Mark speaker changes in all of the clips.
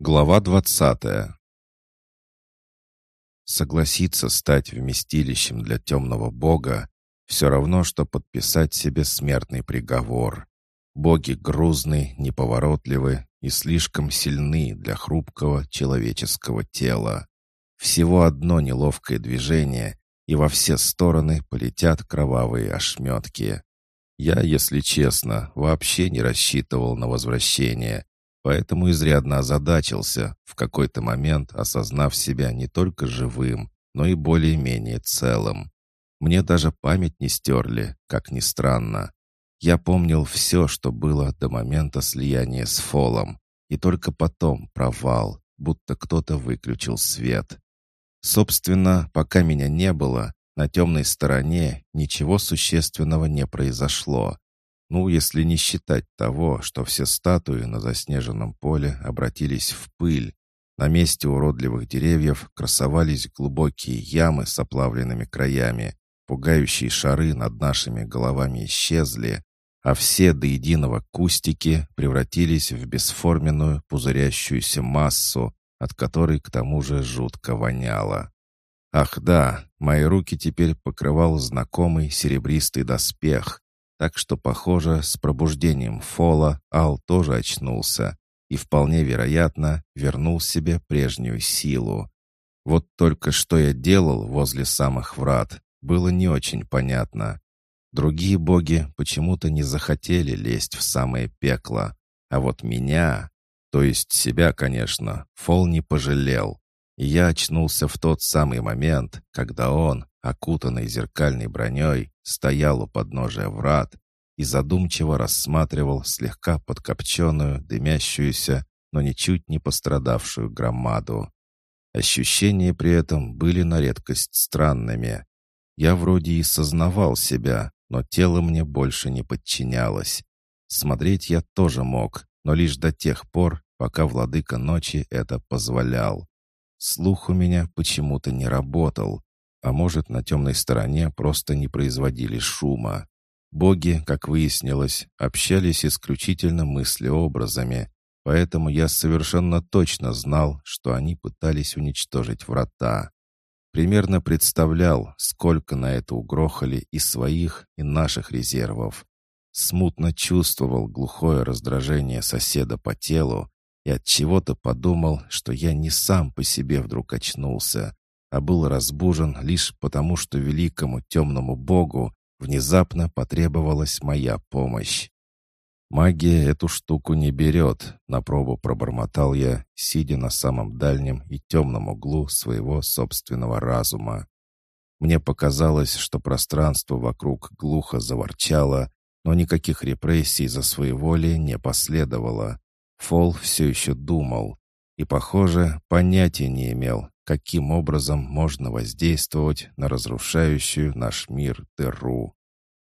Speaker 1: Глава двадцатая Согласиться стать вместилищем для темного бога все равно, что подписать себе смертный приговор. Боги грузны, неповоротливы и слишком сильны для хрупкого человеческого тела. Всего одно неловкое движение, и во все стороны полетят кровавые ошметки. Я, если честно, вообще не рассчитывал на возвращение, поэтому изрядно озадачился, в какой-то момент осознав себя не только живым, но и более-менее целым. Мне даже память не стерли, как ни странно. Я помнил все, что было до момента слияния с Фолом, и только потом провал, будто кто-то выключил свет. Собственно, пока меня не было, на темной стороне ничего существенного не произошло. Ну, если не считать того, что все статуи на заснеженном поле обратились в пыль. На месте уродливых деревьев красовались глубокие ямы с оплавленными краями, пугающие шары над нашими головами исчезли, а все до единого кустики превратились в бесформенную пузырящуюся массу, от которой к тому же жутко воняло. Ах да, мои руки теперь покрывал знакомый серебристый доспех, так что, похоже, с пробуждением Фола Ал тоже очнулся и, вполне вероятно, вернул себе прежнюю силу. Вот только что я делал возле самых врат, было не очень понятно. Другие боги почему-то не захотели лезть в самое пекло, а вот меня, то есть себя, конечно, Фол не пожалел. И я очнулся в тот самый момент, когда он, окутанный зеркальной броней, стоял у подножия врат и задумчиво рассматривал слегка подкопченную, дымящуюся, но ничуть не пострадавшую громаду. Ощущения при этом были на редкость странными. Я вроде и сознавал себя, но тело мне больше не подчинялось. Смотреть я тоже мог, но лишь до тех пор, пока владыка ночи это позволял. Слух у меня почему-то не работал, а может, на темной стороне просто не производили шума. Боги, как выяснилось, общались исключительно мыслеобразами, поэтому я совершенно точно знал, что они пытались уничтожить врата. Примерно представлял, сколько на это угрохали и своих, и наших резервов. Смутно чувствовал глухое раздражение соседа по телу и от чего то подумал, что я не сам по себе вдруг очнулся, а был разбужен лишь потому, что великому темному богу внезапно потребовалась моя помощь. «Магия эту штуку не берет», — на пробу пробормотал я, сидя на самом дальнем и темном углу своего собственного разума. Мне показалось, что пространство вокруг глухо заворчало, но никаких репрессий за своеволие не последовало. Фол все еще думал и, похоже, понятия не имел, каким образом можно воздействовать на разрушающую наш мир дыру.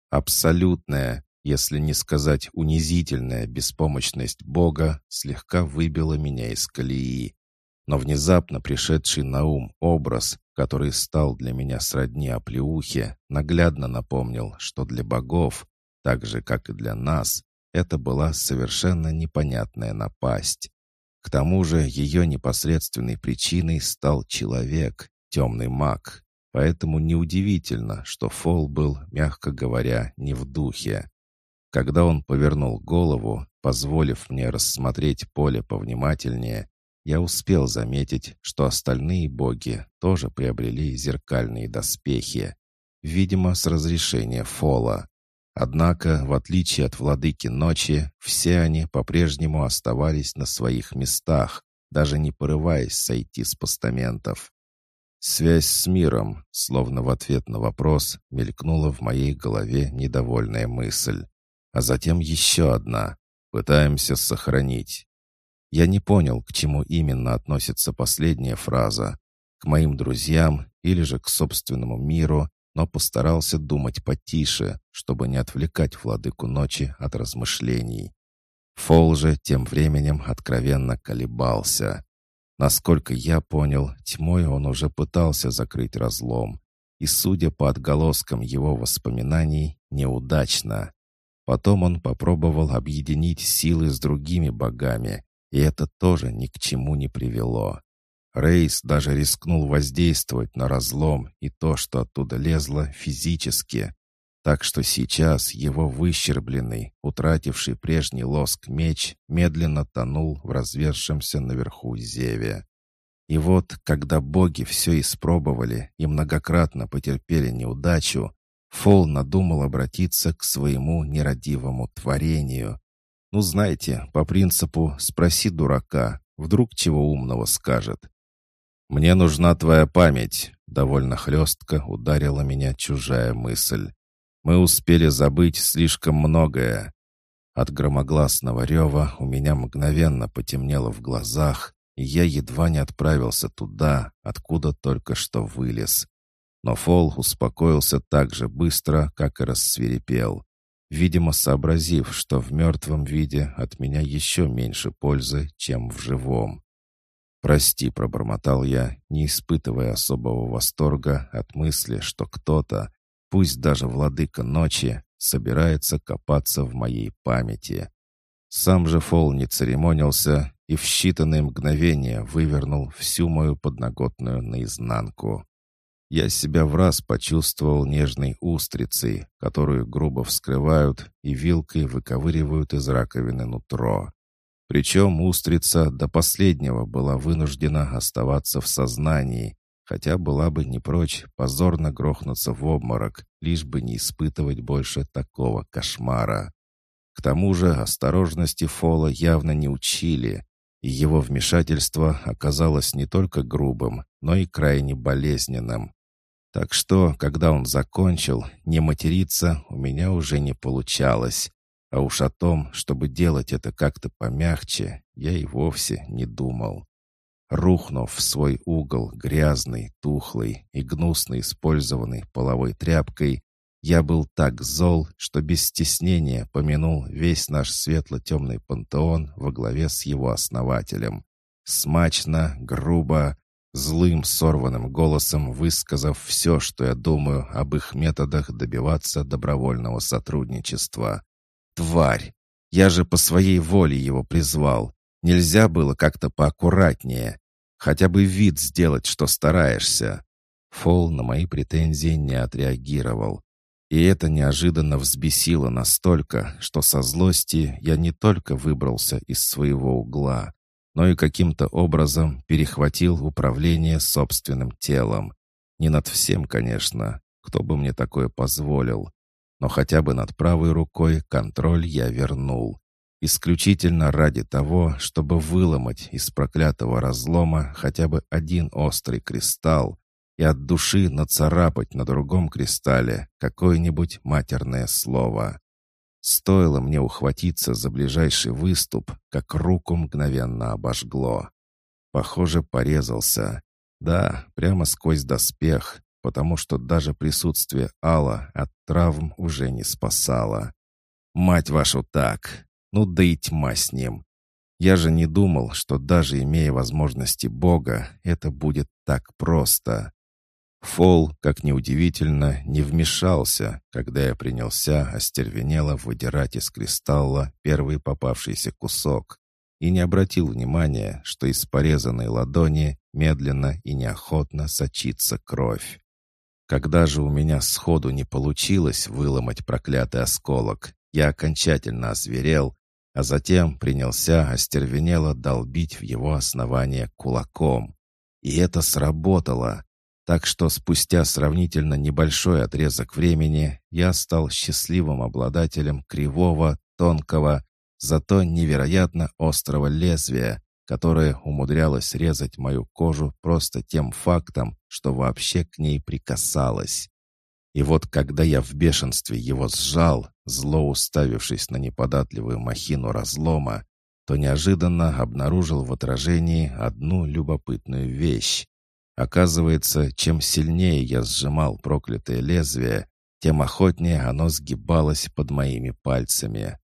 Speaker 1: Абсолютная, если не сказать унизительная беспомощность Бога слегка выбила меня из колеи. Но внезапно пришедший на ум образ, который стал для меня сродни оплеухе, наглядно напомнил, что для богов, так же, как и для нас, это была совершенно непонятная напасть. К тому же ее непосредственной причиной стал человек, темный маг. Поэтому неудивительно, что Фол был, мягко говоря, не в духе. Когда он повернул голову, позволив мне рассмотреть поле повнимательнее, я успел заметить, что остальные боги тоже приобрели зеркальные доспехи, видимо, с разрешения Фола. Однако, в отличие от владыки ночи, все они по-прежнему оставались на своих местах, даже не порываясь сойти с постаментов. Связь с миром, словно в ответ на вопрос, мелькнула в моей голове недовольная мысль. А затем еще одна. Пытаемся сохранить. Я не понял, к чему именно относится последняя фраза. К моим друзьям или же к собственному миру, но постарался думать потише, чтобы не отвлекать владыку ночи от размышлений. Фол же тем временем откровенно колебался. Насколько я понял, тьмой он уже пытался закрыть разлом, и, судя по отголоскам его воспоминаний, неудачно. Потом он попробовал объединить силы с другими богами, И это тоже ни к чему не привело. Рейс даже рискнул воздействовать на разлом и то, что оттуда лезло, физически. Так что сейчас его выщербленный, утративший прежний лоск меч, медленно тонул в развершемся наверху зеве. И вот, когда боги все испробовали и многократно потерпели неудачу, Фол надумал обратиться к своему нерадивому творению. Ну, знаете, по принципу «спроси дурака», вдруг чего умного скажет. «Мне нужна твоя память», — довольно хлестко ударила меня чужая мысль. «Мы успели забыть слишком многое». От громогласного рева у меня мгновенно потемнело в глазах, и я едва не отправился туда, откуда только что вылез. Но Фол успокоился так же быстро, как и рассверепел. Видимо, сообразив, что в мертвом виде от меня еще меньше пользы, чем в живом. «Прости», — пробормотал я, не испытывая особого восторга от мысли, что кто-то, пусть даже владыка ночи, собирается копаться в моей памяти. Сам же Фол не церемонился и в считанные мгновения вывернул всю мою подноготную наизнанку. Я себя в раз почувствовал нежной устрицей, которую грубо вскрывают и вилкой выковыривают из раковины нутро. Причем устрица до последнего была вынуждена оставаться в сознании, хотя была бы не прочь позорно грохнуться в обморок, лишь бы не испытывать больше такого кошмара. К тому же осторожности Фола явно не учили, и его вмешательство оказалось не только грубым, но и крайне болезненным. Так что, когда он закончил, не материться у меня уже не получалось, а уж о том, чтобы делать это как-то помягче, я и вовсе не думал. Рухнув в свой угол грязный, тухлый и гнусно использованный половой тряпкой, я был так зол, что без стеснения помянул весь наш светло-темный пантеон во главе с его основателем. Смачно, грубо, злым сорванным голосом высказав все, что я думаю об их методах добиваться добровольного сотрудничества. Тварь! Я же по своей воле его призвал. Нельзя было как-то поаккуратнее. Хотя бы вид сделать, что стараешься. Фол на мои претензии не отреагировал. И это неожиданно взбесило настолько, что со злости я не только выбрался из своего угла, но и каким-то образом перехватил управление собственным телом. Не над всем, конечно. Кто бы мне такое позволил? Но хотя бы над правой рукой контроль я вернул. Исключительно ради того, чтобы выломать из проклятого разлома хотя бы один острый кристалл и от души нацарапать на другом кристалле какое-нибудь матерное слово. Стоило мне ухватиться за ближайший выступ, как руку мгновенно обожгло. Похоже, порезался. Да, прямо сквозь доспех, потому что даже присутствие Алла от травм уже не спасало. «Мать вашу так! Ну да и тьма с ним! Я же не думал, что даже имея возможности Бога, это будет так просто!» Фол, как неудивительно, не вмешался, когда я принялся остервенело выдирать из кристалла первый попавшийся кусок и не обратил внимания, что из порезанной ладони медленно и неохотно сочится кровь. Когда же у меня сходу не получилось выломать проклятый осколок, я окончательно озверел, а затем принялся остервенело долбить в его основание кулаком. И это сработало. Так что спустя сравнительно небольшой отрезок времени я стал счастливым обладателем кривого, тонкого, зато невероятно острого лезвия, которая умудрялась резать мою кожу просто тем фактом, что вообще к ней прикасалась. И вот когда я в бешенстве его сжал, зло уставившись на неподатливую махину разлома, то неожиданно обнаружил в отражении одну любопытную вещь. Оказывается, чем сильнее я сжимал проклятое лезвие, тем охотнее оно сгибалось под моими пальцами.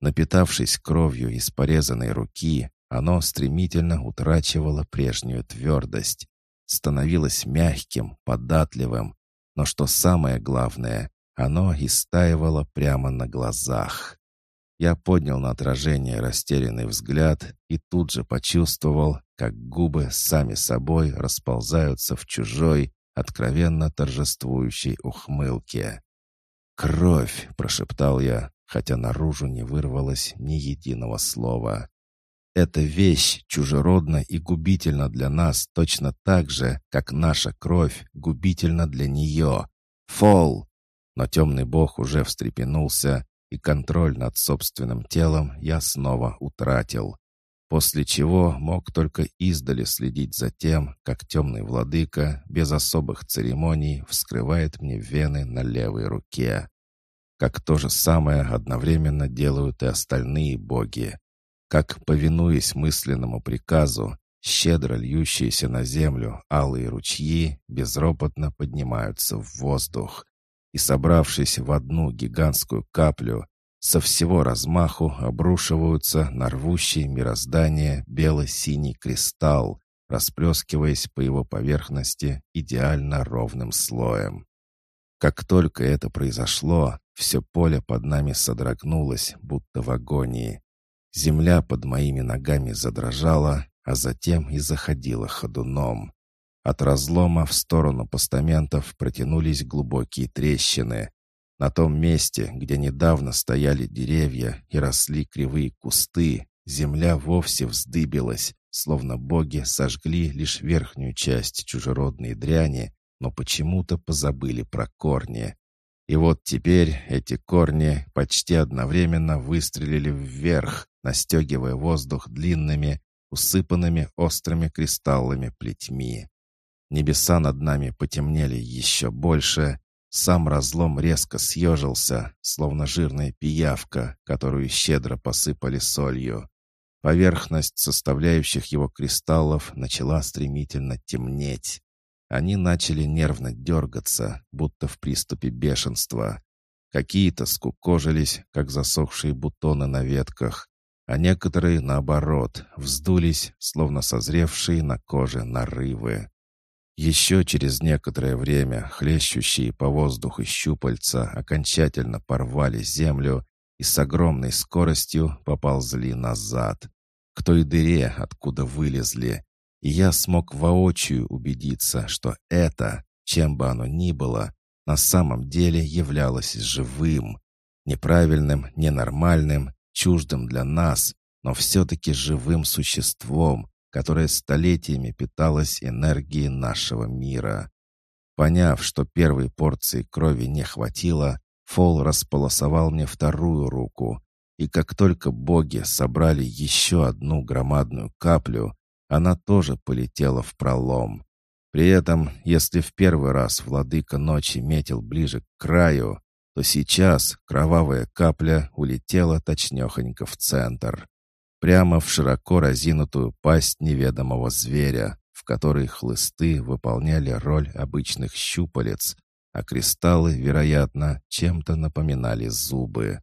Speaker 1: Напитавшись кровью из порезанной руки, оно стремительно утрачивало прежнюю твердость, становилось мягким, податливым, но что самое главное, оно истаивало прямо на глазах. Я поднял на отражение растерянный взгляд и тут же почувствовал, как губы сами собой расползаются в чужой, откровенно торжествующей ухмылке. «Кровь!» — прошептал я, хотя наружу не вырвалось ни единого слова. «Эта вещь чужеродна и губительна для нас точно так же, как наша кровь губительна для нее. Фол!» Но темный бог уже встрепенулся, и контроль над собственным телом я снова утратил. После чего мог только издали следить за тем, как темный владыка без особых церемоний вскрывает мне вены на левой руке. Как то же самое одновременно делают и остальные боги. Как, повинуясь мысленному приказу, щедро льющиеся на землю алые ручьи безропотно поднимаются в воздух, и, собравшись в одну гигантскую каплю, со всего размаху обрушиваются на рвущее мироздание бело-синий кристалл, расплескиваясь по его поверхности идеально ровным слоем. Как только это произошло, все поле под нами содрогнулось, будто в агонии. Земля под моими ногами задрожала, а затем и заходила ходуном. От разлома в сторону постаментов протянулись глубокие трещины. На том месте, где недавно стояли деревья и росли кривые кусты, земля вовсе вздыбилась, словно боги сожгли лишь верхнюю часть чужеродной дряни, но почему-то позабыли про корни. И вот теперь эти корни почти одновременно выстрелили вверх, настегивая воздух длинными, усыпанными острыми кристаллами плетьми. Небеса над нами потемнели еще больше. Сам разлом резко съежился, словно жирная пиявка, которую щедро посыпали солью. Поверхность составляющих его кристаллов начала стремительно темнеть. Они начали нервно дергаться, будто в приступе бешенства. Какие-то скукожились, как засохшие бутоны на ветках, а некоторые, наоборот, вздулись, словно созревшие на коже нарывы. Еще через некоторое время хлещущие по воздуху щупальца окончательно порвали землю и с огромной скоростью поползли назад, к той дыре, откуда вылезли. И я смог воочию убедиться, что это, чем бы оно ни было, на самом деле являлось живым, неправильным, ненормальным, чуждым для нас, но все-таки живым существом, которая столетиями питалась энергией нашего мира. Поняв, что первой порции крови не хватило, Фол располосовал мне вторую руку, и как только боги собрали еще одну громадную каплю, она тоже полетела в пролом. При этом, если в первый раз владыка ночи метил ближе к краю, то сейчас кровавая капля улетела точнехонько в центр прямо в широко разинутую пасть неведомого зверя, в которой хлысты выполняли роль обычных щупалец, а кристаллы, вероятно, чем-то напоминали зубы.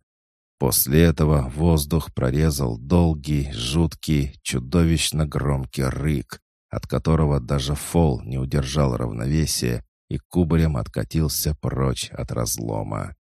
Speaker 1: После этого воздух прорезал долгий, жуткий, чудовищно громкий рык, от которого даже фол не удержал равновесия и кубарем откатился прочь от разлома.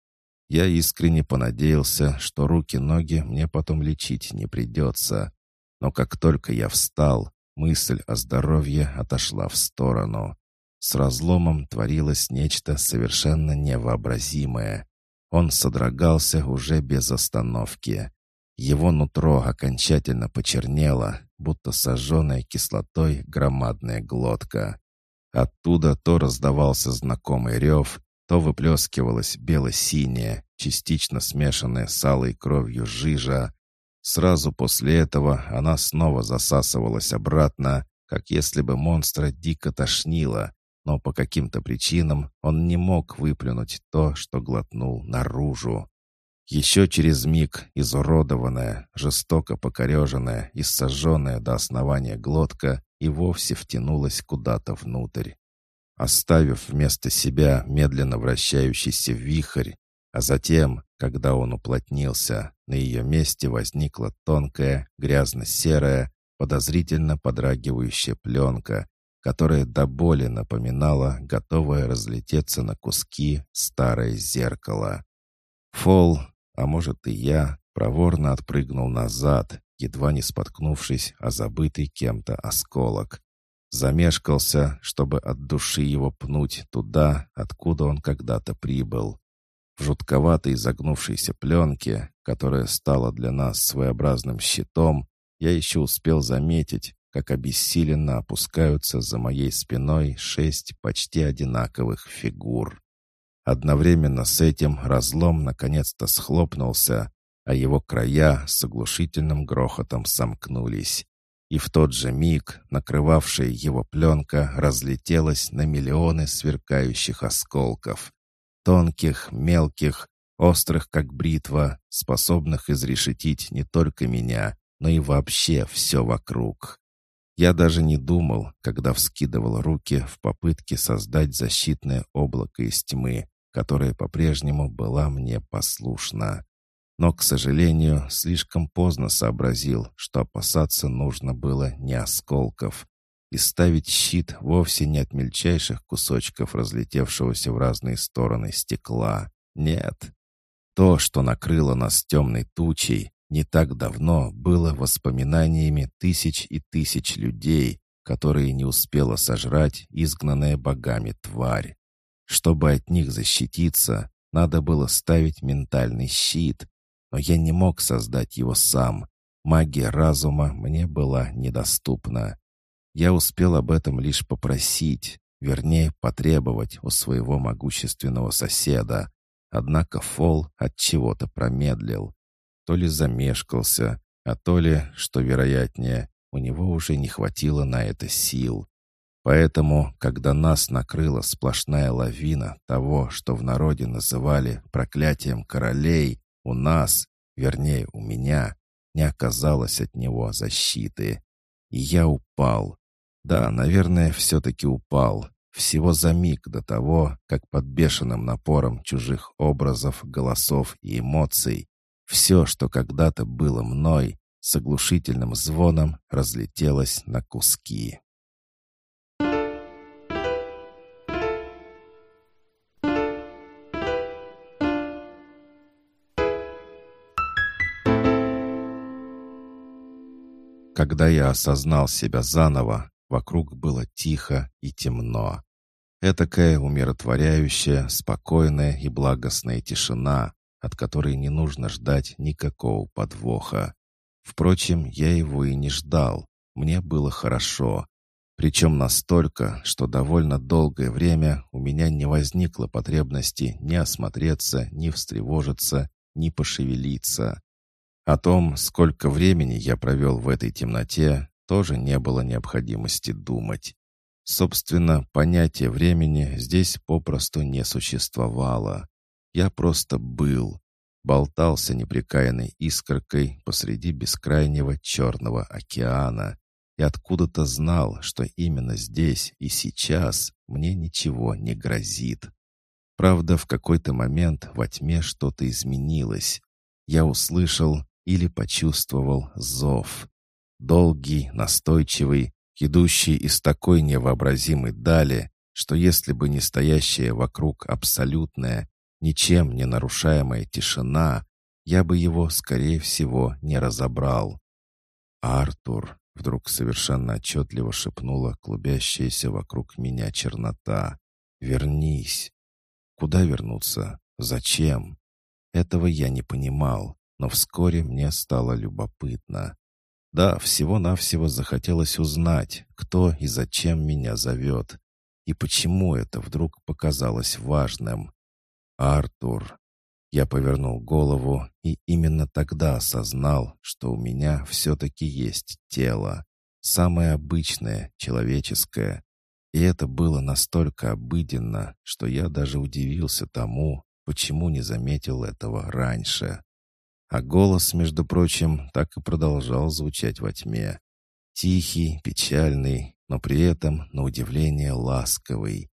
Speaker 1: Я искренне понадеялся, что руки-ноги мне потом лечить не придется. Но как только я встал, мысль о здоровье отошла в сторону. С разломом творилось нечто совершенно невообразимое. Он содрогался уже без остановки. Его нутро окончательно почернело, будто сожженная кислотой громадная глотка. Оттуда то раздавался знакомый рев, то выплескивалась бело-синяя, частично смешанная с алой кровью жижа. Сразу после этого она снова засасывалась обратно, как если бы монстра дико тошнило, но по каким-то причинам он не мог выплюнуть то, что глотнул наружу. Еще через миг изуродованная, жестоко покореженная и сожженная до основания глотка и вовсе втянулась куда-то внутрь оставив вместо себя медленно вращающийся вихрь, а затем, когда он уплотнился, на ее месте возникла тонкая, грязно-серая, подозрительно подрагивающая пленка, которая до боли напоминала готовое разлететься на куски старое зеркало. Фол, а может и я, проворно отпрыгнул назад, едва не споткнувшись о забытый кем-то осколок. Замешкался, чтобы от души его пнуть туда, откуда он когда-то прибыл. В жутковатой загнувшейся пленке, которая стала для нас своеобразным щитом, я еще успел заметить, как обессиленно опускаются за моей спиной шесть почти одинаковых фигур. Одновременно с этим разлом наконец-то схлопнулся, а его края с оглушительным грохотом сомкнулись и в тот же миг накрывавшая его пленка разлетелась на миллионы сверкающих осколков. Тонких, мелких, острых как бритва, способных изрешетить не только меня, но и вообще все вокруг. Я даже не думал, когда вскидывал руки в попытке создать защитное облако из тьмы, которое по-прежнему была мне послушна но, к сожалению, слишком поздно сообразил, что опасаться нужно было не осколков. И ставить щит вовсе не от мельчайших кусочков разлетевшегося в разные стороны стекла. Нет. То, что накрыло нас темной тучей, не так давно было воспоминаниями тысяч и тысяч людей, которые не успела сожрать изгнанная богами тварь. Чтобы от них защититься, надо было ставить ментальный щит, но я не мог создать его сам. Магия разума мне была недоступна. Я успел об этом лишь попросить, вернее, потребовать у своего могущественного соседа. Однако Фол от чего-то промедлил. То ли замешкался, а то ли, что вероятнее, у него уже не хватило на это сил. Поэтому, когда нас накрыла сплошная лавина того, что в народе называли проклятием королей, у нас, вернее, у меня, не оказалось от него защиты. И я упал. Да, наверное, все-таки упал. Всего за миг до того, как под бешеным напором чужих образов, голосов и эмоций все, что когда-то было мной, с оглушительным звоном разлетелось на куски. Когда я осознал себя заново, вокруг было тихо и темно. Этакая умиротворяющая, спокойная и благостная тишина, от которой не нужно ждать никакого подвоха. Впрочем, я его и не ждал. Мне было хорошо. Причем настолько, что довольно долгое время у меня не возникло потребности ни осмотреться, ни встревожиться, ни пошевелиться. О том, сколько времени я провел в этой темноте, тоже не было необходимости думать. Собственно, понятие времени здесь попросту не существовало. Я просто был, болтался непрекаянной искоркой посреди бескрайнего черного океана и откуда-то знал, что именно здесь и сейчас мне ничего не грозит. Правда, в какой-то момент во тьме что-то изменилось. Я услышал или почувствовал зов. Долгий, настойчивый, идущий из такой невообразимой дали, что если бы не стоящая вокруг абсолютная, ничем не нарушаемая тишина, я бы его, скорее всего, не разобрал. «Артур!» — вдруг совершенно отчетливо шепнула клубящаяся вокруг меня чернота. «Вернись!» Куда вернуться? Зачем? Этого я не понимал но вскоре мне стало любопытно. Да, всего-навсего захотелось узнать, кто и зачем меня зовет, и почему это вдруг показалось важным. «Артур». Я повернул голову и именно тогда осознал, что у меня все-таки есть тело. Самое обычное, человеческое. И это было настолько обыденно, что я даже удивился тому, почему не заметил этого раньше. А голос, между прочим, так и продолжал звучать во тьме. Тихий, печальный, но при этом, на удивление, ласковый.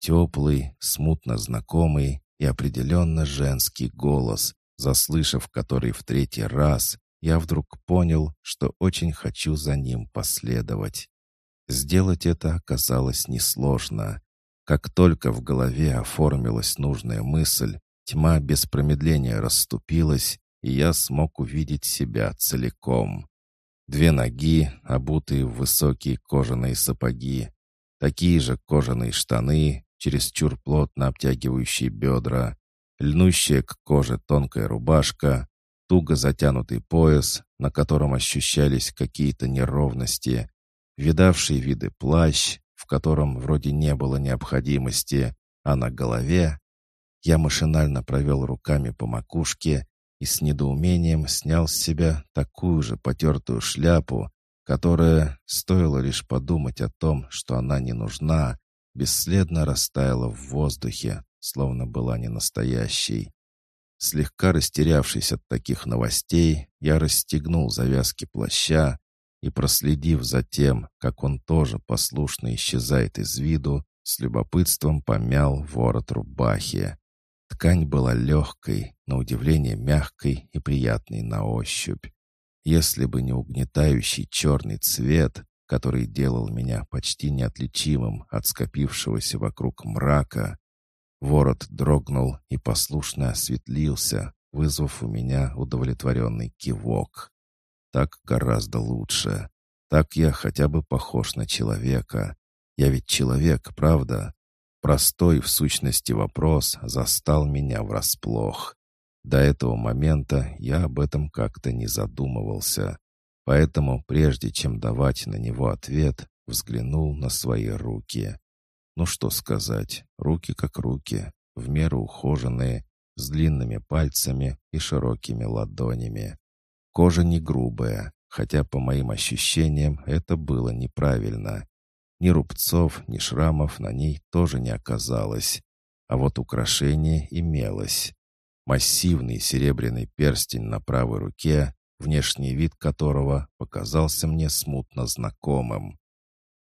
Speaker 1: Теплый, смутно знакомый и определенно женский голос, заслышав который в третий раз, я вдруг понял, что очень хочу за ним последовать. Сделать это оказалось несложно. Как только в голове оформилась нужная мысль, тьма без промедления расступилась, и я смог увидеть себя целиком. Две ноги, обутые в высокие кожаные сапоги, такие же кожаные штаны, чересчур плотно обтягивающие бедра, льнущая к коже тонкая рубашка, туго затянутый пояс, на котором ощущались какие-то неровности, видавший виды плащ, в котором вроде не было необходимости, а на голове я машинально провел руками по макушке и с недоумением снял с себя такую же потертую шляпу, которая, стоило лишь подумать о том, что она не нужна, бесследно растаяла в воздухе, словно была не настоящей. Слегка растерявшись от таких новостей, я расстегнул завязки плаща и, проследив за тем, как он тоже послушно исчезает из виду, с любопытством помял ворот рубахи. Ткань была легкой, на удивление мягкой и приятной на ощупь. Если бы не угнетающий черный цвет, который делал меня почти неотличимым от скопившегося вокруг мрака, ворот дрогнул и послушно осветлился, вызвав у меня удовлетворенный кивок. Так гораздо лучше. Так я хотя бы похож на человека. Я ведь человек, правда? Простой в сущности вопрос застал меня врасплох. До этого момента я об этом как-то не задумывался. Поэтому, прежде чем давать на него ответ, взглянул на свои руки. Ну что сказать, руки как руки, в меру ухоженные, с длинными пальцами и широкими ладонями. Кожа не грубая, хотя по моим ощущениям это было неправильно. Ни рубцов, ни шрамов на ней тоже не оказалось. А вот украшение имелось. Массивный серебряный перстень на правой руке, внешний вид которого показался мне смутно знакомым.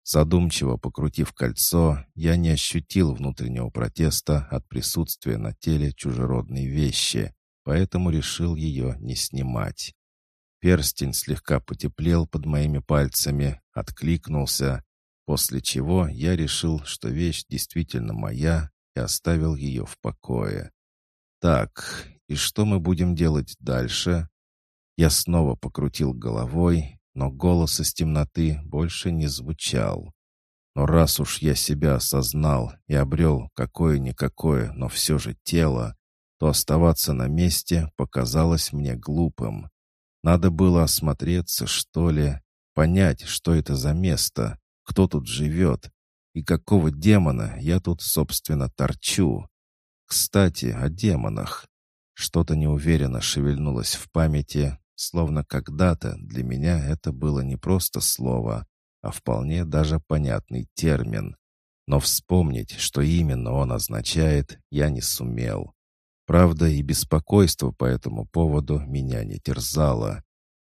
Speaker 1: Задумчиво покрутив кольцо, я не ощутил внутреннего протеста от присутствия на теле чужеродной вещи, поэтому решил ее не снимать. Перстень слегка потеплел под моими пальцами, откликнулся, После чего я решил, что вещь действительно моя, и оставил ее в покое. Так, и что мы будем делать дальше? Я снова покрутил головой, но голос из темноты больше не звучал. Но раз уж я себя осознал и обрел какое-никакое, но все же тело, то оставаться на месте показалось мне глупым. Надо было осмотреться, что ли, понять, что это за место, кто тут живет и какого демона я тут, собственно, торчу. Кстати, о демонах. Что-то неуверенно шевельнулось в памяти, словно когда-то для меня это было не просто слово, а вполне даже понятный термин. Но вспомнить, что именно он означает, я не сумел. Правда, и беспокойство по этому поводу меня не терзало.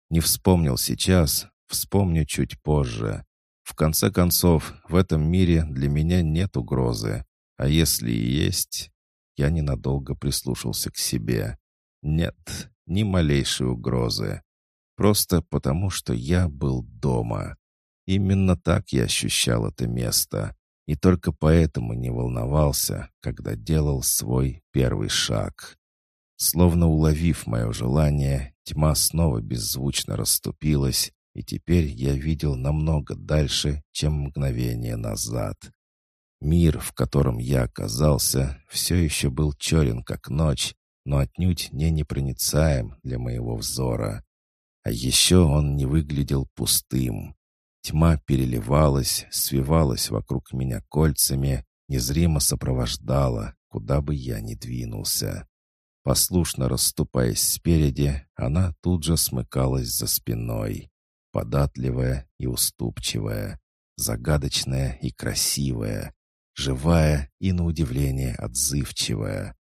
Speaker 1: Не вспомнил сейчас, вспомню чуть позже. В конце концов, в этом мире для меня нет угрозы. А если и есть, я ненадолго прислушался к себе. Нет, ни малейшей угрозы. Просто потому, что я был дома. Именно так я ощущал это место. И только поэтому не волновался, когда делал свой первый шаг. Словно уловив мое желание, тьма снова беззвучно расступилась, и теперь я видел намного дальше, чем мгновение назад. Мир, в котором я оказался, все еще был черен, как ночь, но отнюдь не непроницаем для моего взора. А еще он не выглядел пустым. Тьма переливалась, свивалась вокруг меня кольцами, незримо сопровождала, куда бы я ни двинулся. Послушно расступаясь спереди, она тут же смыкалась за спиной податливая и уступчивая, загадочная и красивая, живая и, на удивление, отзывчивая.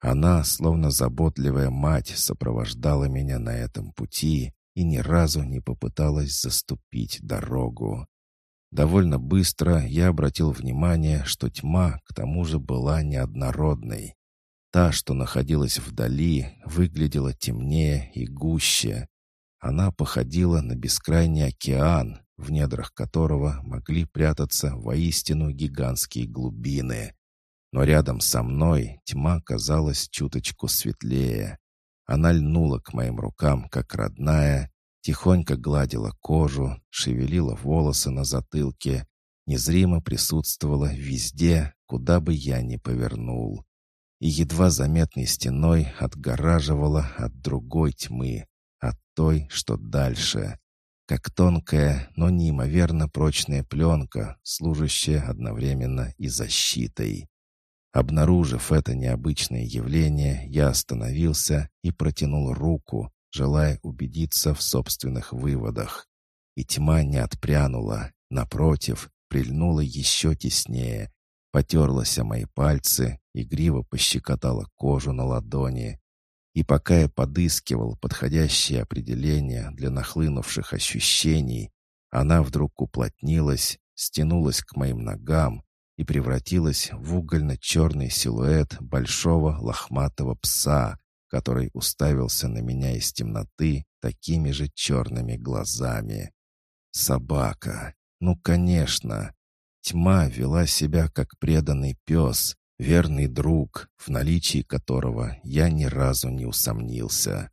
Speaker 1: Она, словно заботливая мать, сопровождала меня на этом пути и ни разу не попыталась заступить дорогу. Довольно быстро я обратил внимание, что тьма, к тому же, была неоднородной. Та, что находилась вдали, выглядела темнее и гуще, она походила на бескрайний океан, в недрах которого могли прятаться воистину гигантские глубины. Но рядом со мной тьма казалась чуточку светлее. Она льнула к моим рукам, как родная, тихонько гладила кожу, шевелила волосы на затылке, незримо присутствовала везде, куда бы я ни повернул. И едва заметной стеной отгораживала от другой тьмы, той, что дальше. Как тонкая, но неимоверно прочная пленка, служащая одновременно и защитой. Обнаружив это необычное явление, я остановился и протянул руку, желая убедиться в собственных выводах. И тьма не отпрянула, напротив, прильнула еще теснее, потерлась о мои пальцы, игриво пощекотала кожу на ладони. И пока я подыскивал подходящее определение для нахлынувших ощущений, она вдруг уплотнилась, стянулась к моим ногам и превратилась в угольно-черный силуэт большого лохматого пса, который уставился на меня из темноты такими же черными глазами. Собака. Ну, конечно. Тьма вела себя как преданный пес, верный друг, в наличии которого я ни разу не усомнился.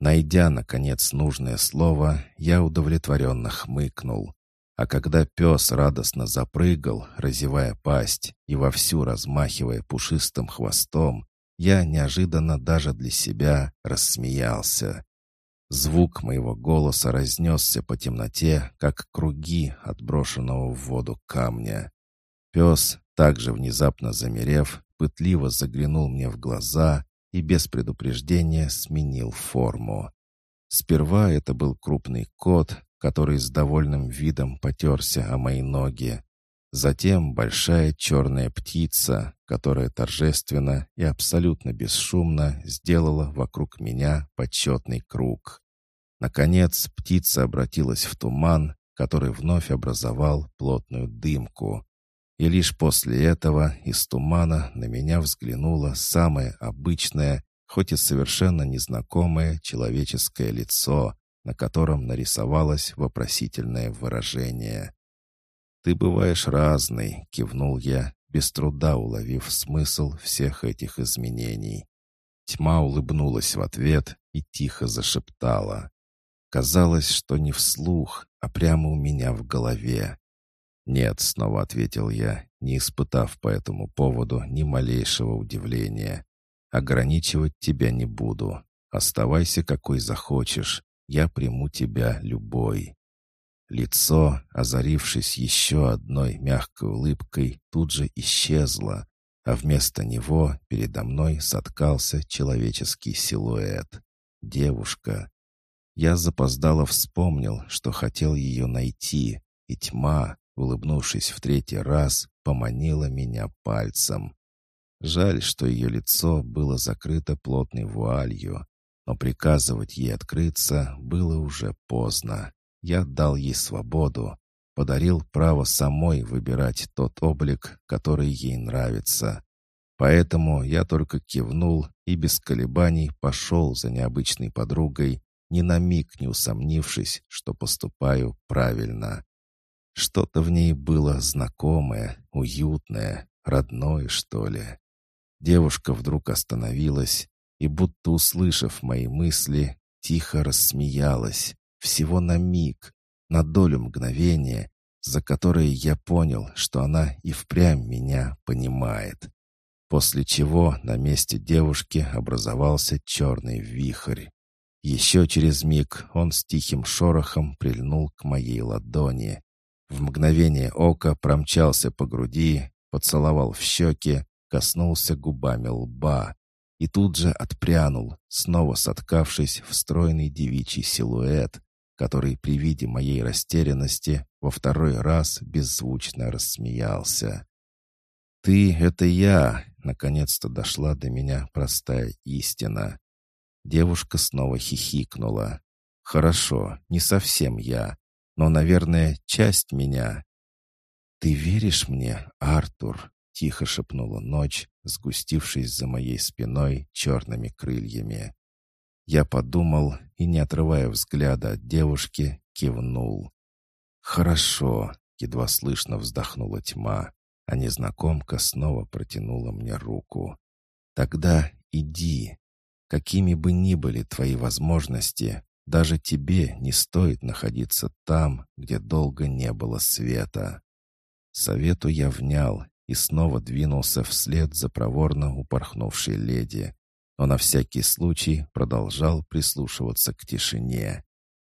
Speaker 1: Найдя, наконец, нужное слово, я удовлетворенно хмыкнул. А когда пес радостно запрыгал, разевая пасть и вовсю размахивая пушистым хвостом, я неожиданно даже для себя рассмеялся. Звук моего голоса разнесся по темноте, как круги отброшенного в воду камня. Пес, также внезапно замерев, пытливо заглянул мне в глаза и без предупреждения сменил форму. Сперва это был крупный кот, который с довольным видом потерся о мои ноги, Затем большая черная птица, которая торжественно и абсолютно бесшумно сделала вокруг меня почетный круг. Наконец птица обратилась в туман, который вновь образовал плотную дымку. И лишь после этого из тумана на меня взглянуло самое обычное, хоть и совершенно незнакомое человеческое лицо, на котором нарисовалось вопросительное выражение. «Ты бываешь разный», — кивнул я, без труда уловив смысл всех этих изменений. Тьма улыбнулась в ответ и тихо зашептала. Казалось, что не вслух, а прямо у меня в голове. «Нет», — снова ответил я, не испытав по этому поводу ни малейшего удивления. «Ограничивать тебя не буду. Оставайся какой захочешь. Я приму тебя любой». Лицо, озарившись еще одной мягкой улыбкой, тут же исчезло, а вместо него передо мной соткался человеческий силуэт. Девушка. Я запоздало вспомнил, что хотел ее найти, и тьма, улыбнувшись в третий раз, поманила меня пальцем. Жаль, что ее лицо было закрыто плотной вуалью, но приказывать ей открыться было уже поздно. Я дал ей свободу, подарил право самой выбирать тот облик, который ей нравится. Поэтому я только кивнул и без колебаний пошел за необычной подругой, ни на миг не усомнившись, что поступаю правильно. Что-то в ней было знакомое, уютное, родное, что ли. Девушка вдруг остановилась и, будто услышав мои мысли, тихо рассмеялась, всего на миг, на долю мгновения, за которые я понял, что она и впрямь меня понимает. После чего на месте девушки образовался черный вихрь. Еще через миг он с тихим шорохом прильнул к моей ладони. В мгновение ока промчался по груди, поцеловал в щеки, коснулся губами лба и тут же отпрянул, снова соткавшись в стройный девичий силуэт, который при виде моей растерянности во второй раз беззвучно рассмеялся. «Ты — это я!» — наконец-то дошла до меня простая истина. Девушка снова хихикнула. «Хорошо, не совсем я, но, наверное, часть меня». «Ты веришь мне, Артур?» — тихо шепнула ночь, сгустившись за моей спиной черными крыльями. Я подумал и, не отрывая взгляда от девушки, кивнул. «Хорошо», — едва слышно вздохнула тьма, а незнакомка снова протянула мне руку. «Тогда иди. какими бы ни были твои возможности, даже тебе не стоит находиться там, где долго не было света. Совету я внял и снова двинулся вслед за проворно упорхнувшей леди, но на всякий случай продолжал прислушиваться к тишине.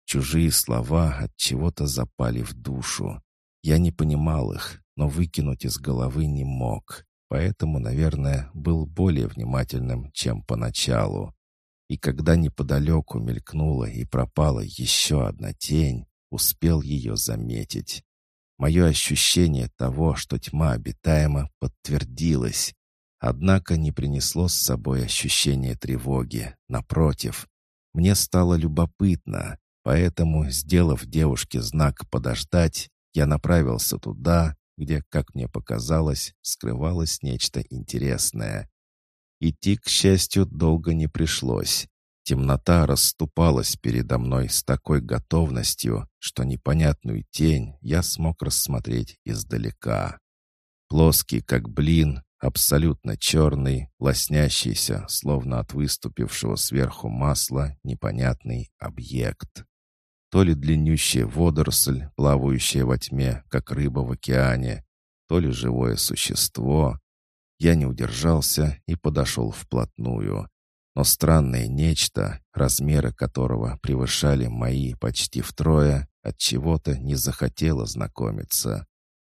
Speaker 1: Чужие слова от чего-то запали в душу. Я не понимал их, но выкинуть из головы не мог, поэтому, наверное, был более внимательным, чем поначалу. И когда неподалеку мелькнула и пропала еще одна тень, успел ее заметить. Мое ощущение того, что тьма обитаема, подтвердилось. Однако не принесло с собой ощущение тревоги. Напротив, мне стало любопытно, поэтому, сделав девушке знак «подождать», я направился туда, где, как мне показалось, скрывалось нечто интересное. Идти, к счастью, долго не пришлось. Темнота расступалась передо мной с такой готовностью, что непонятную тень я смог рассмотреть издалека. Плоский, как блин, абсолютно черный, лоснящийся, словно от выступившего сверху масла, непонятный объект. То ли длиннющая водоросль, плавающая во тьме, как рыба в океане, то ли живое существо. Я не удержался и подошел вплотную. Но странное нечто, размеры которого превышали мои почти втрое, от чего-то не захотело знакомиться.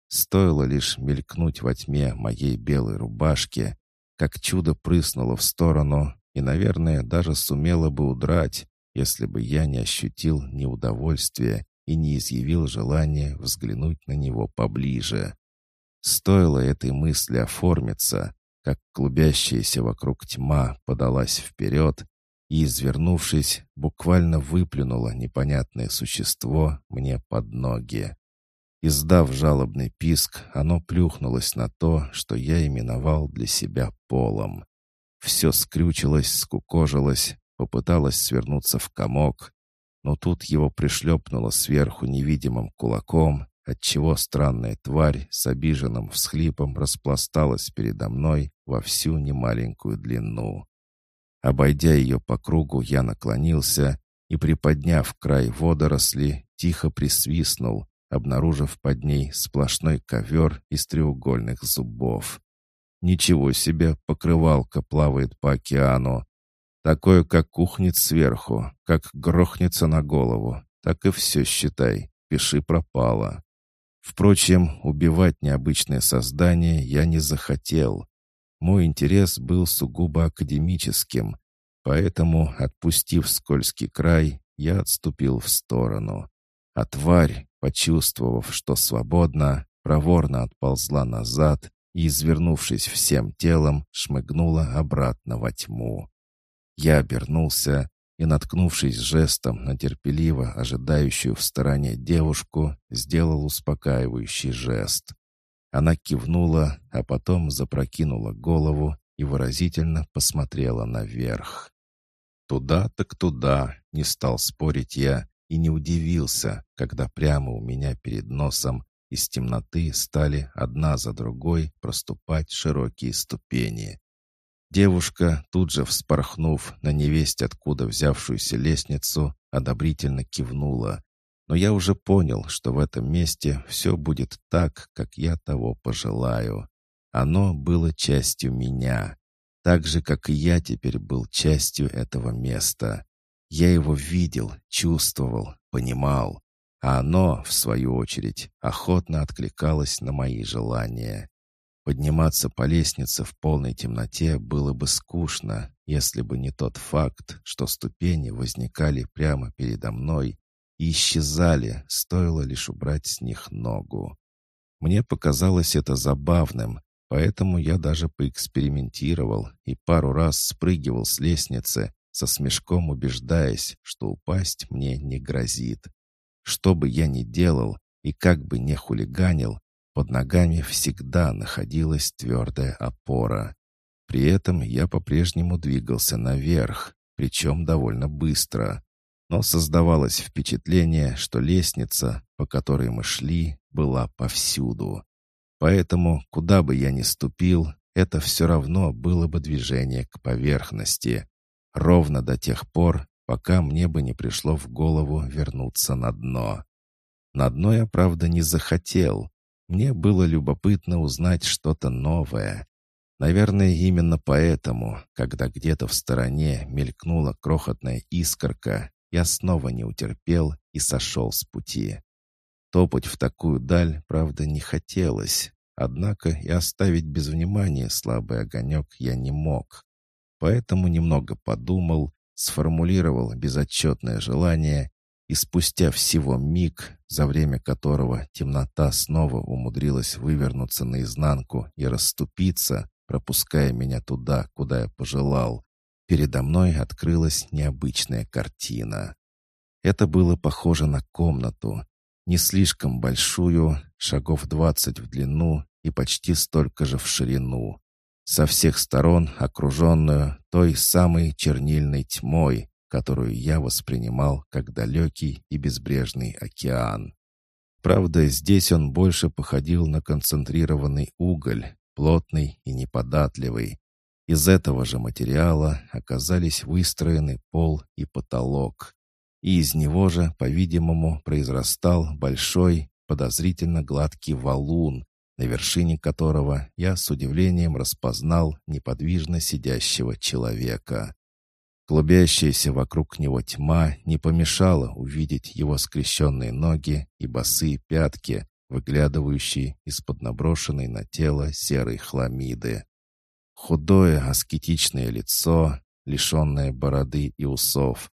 Speaker 1: Стоило лишь мелькнуть во тьме моей белой рубашки, как чудо прыснуло в сторону и, наверное, даже сумело бы удрать, если бы я не ощутил неудовольствия и не изъявил желания взглянуть на него поближе. Стоило этой мысли оформиться, как клубящаяся вокруг тьма подалась вперед и, извернувшись, буквально выплюнула непонятное существо мне под ноги. Издав жалобный писк, оно плюхнулось на то, что я именовал для себя полом. Все скрючилось, скукожилось, попыталось свернуться в комок, но тут его пришлепнуло сверху невидимым кулаком, отчего странная тварь с обиженным всхлипом распласталась передо мной во всю немаленькую длину. Обойдя ее по кругу, я наклонился и, приподняв край водоросли, тихо присвистнул, обнаружив под ней сплошной ковер из треугольных зубов. Ничего себе, покрывалка плавает по океану. Такое, как кухнет сверху, как грохнется на голову, так и все считай, пиши пропало. Впрочем, убивать необычное создание я не захотел. Мой интерес был сугубо академическим, поэтому, отпустив скользкий край, я отступил в сторону. А тварь, почувствовав, что свободно, проворно отползла назад и, извернувшись всем телом, шмыгнула обратно во тьму. Я обернулся и, наткнувшись жестом на терпеливо ожидающую в стороне девушку, сделал успокаивающий жест. Она кивнула, а потом запрокинула голову и выразительно посмотрела наверх. «Туда так туда», — не стал спорить я и не удивился, когда прямо у меня перед носом из темноты стали одна за другой проступать широкие ступени. Девушка, тут же вспорхнув на невесть откуда взявшуюся лестницу, одобрительно кивнула. Но я уже понял, что в этом месте все будет так, как я того пожелаю. Оно было частью меня, так же, как и я теперь был частью этого места. Я его видел, чувствовал, понимал, а оно, в свою очередь, охотно откликалось на мои желания. Подниматься по лестнице в полной темноте было бы скучно, если бы не тот факт, что ступени возникали прямо передо мной и исчезали, стоило лишь убрать с них ногу. Мне показалось это забавным, поэтому я даже поэкспериментировал и пару раз спрыгивал с лестницы, со смешком убеждаясь, что упасть мне не грозит. Что бы я ни делал и как бы не хулиганил, под ногами всегда находилась твердая опора. При этом я по-прежнему двигался наверх, причем довольно быстро. Но создавалось впечатление, что лестница, по которой мы шли, была повсюду. Поэтому, куда бы я ни ступил, это все равно было бы движение к поверхности. Ровно до тех пор, пока мне бы не пришло в голову вернуться на дно. На дно я, правда, не захотел. Мне было любопытно узнать что-то новое. Наверное, именно поэтому, когда где-то в стороне мелькнула крохотная искорка, я снова не утерпел и сошел с пути. Топать в такую даль, правда, не хотелось, однако и оставить без внимания слабый огонек я не мог. Поэтому немного подумал, сформулировал безотчетное желание и спустя всего миг, за время которого темнота снова умудрилась вывернуться наизнанку и расступиться, пропуская меня туда, куда я пожелал, передо мной открылась необычная картина. Это было похоже на комнату, не слишком большую, шагов двадцать в длину и почти столько же в ширину, со всех сторон окруженную той самой чернильной тьмой, которую я воспринимал как далекий и безбрежный океан. Правда, здесь он больше походил на концентрированный уголь, плотный и неподатливый. Из этого же материала оказались выстроены пол и потолок. И из него же, по-видимому, произрастал большой, подозрительно гладкий валун, на вершине которого я с удивлением распознал неподвижно сидящего человека. Клубящаяся вокруг него тьма не помешала увидеть его скрещенные ноги и босые пятки, выглядывающие из-под наброшенной на тело серой хламиды. Худое аскетичное лицо, лишенное бороды и усов,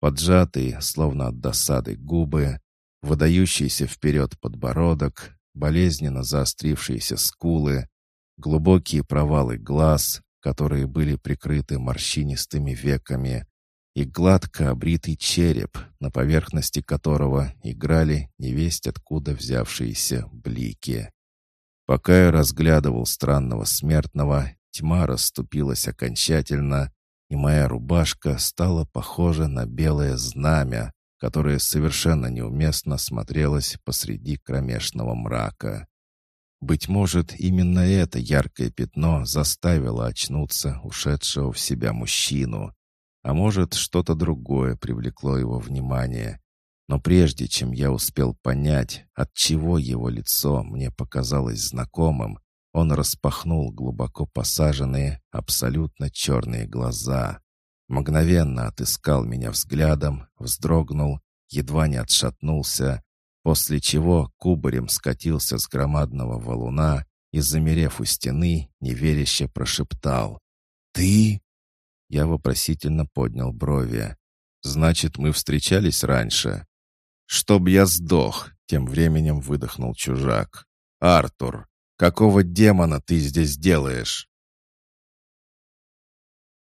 Speaker 1: поджатые, словно от досады, губы, выдающийся вперед подбородок, болезненно заострившиеся скулы, глубокие провалы глаз, которые были прикрыты морщинистыми веками, и гладко обритый череп, на поверхности которого играли невесть откуда взявшиеся блики. Пока я разглядывал странного смертного, тьма расступилась окончательно, и моя рубашка стала похожа на белое знамя, которое совершенно неуместно смотрелось посреди кромешного мрака. Быть может, именно это яркое пятно заставило очнуться ушедшего в себя мужчину, а может, что-то другое привлекло его внимание. Но прежде чем я успел понять, от чего его лицо мне показалось знакомым, он распахнул глубоко посаженные, абсолютно черные глаза. Мгновенно отыскал меня взглядом, вздрогнул, едва не отшатнулся, после чего кубарем скатился с громадного валуна и, замерев у стены, неверяще прошептал. «Ты?» Я вопросительно поднял брови. «Значит, мы встречались раньше?» «Чтоб я сдох!» — тем временем выдохнул чужак. «Артур, какого демона ты здесь делаешь?»